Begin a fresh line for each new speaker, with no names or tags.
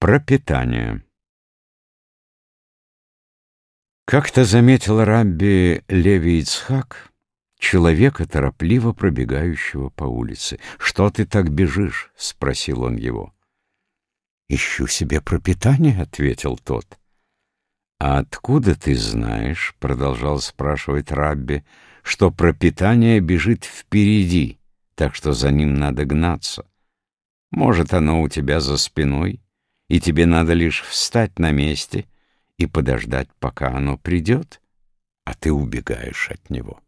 Пропитание Как-то заметил Рабби Леви Ицхак, человека, торопливо пробегающего по улице. «Что ты так бежишь?» — спросил он его. «Ищу себе пропитание», — ответил тот. «А откуда ты знаешь, — продолжал спрашивать Рабби, — что пропитание бежит впереди, так что за ним надо гнаться? Может, оно у тебя за спиной, и тебе надо лишь встать на месте и подождать, пока оно придет, а ты убегаешь от него».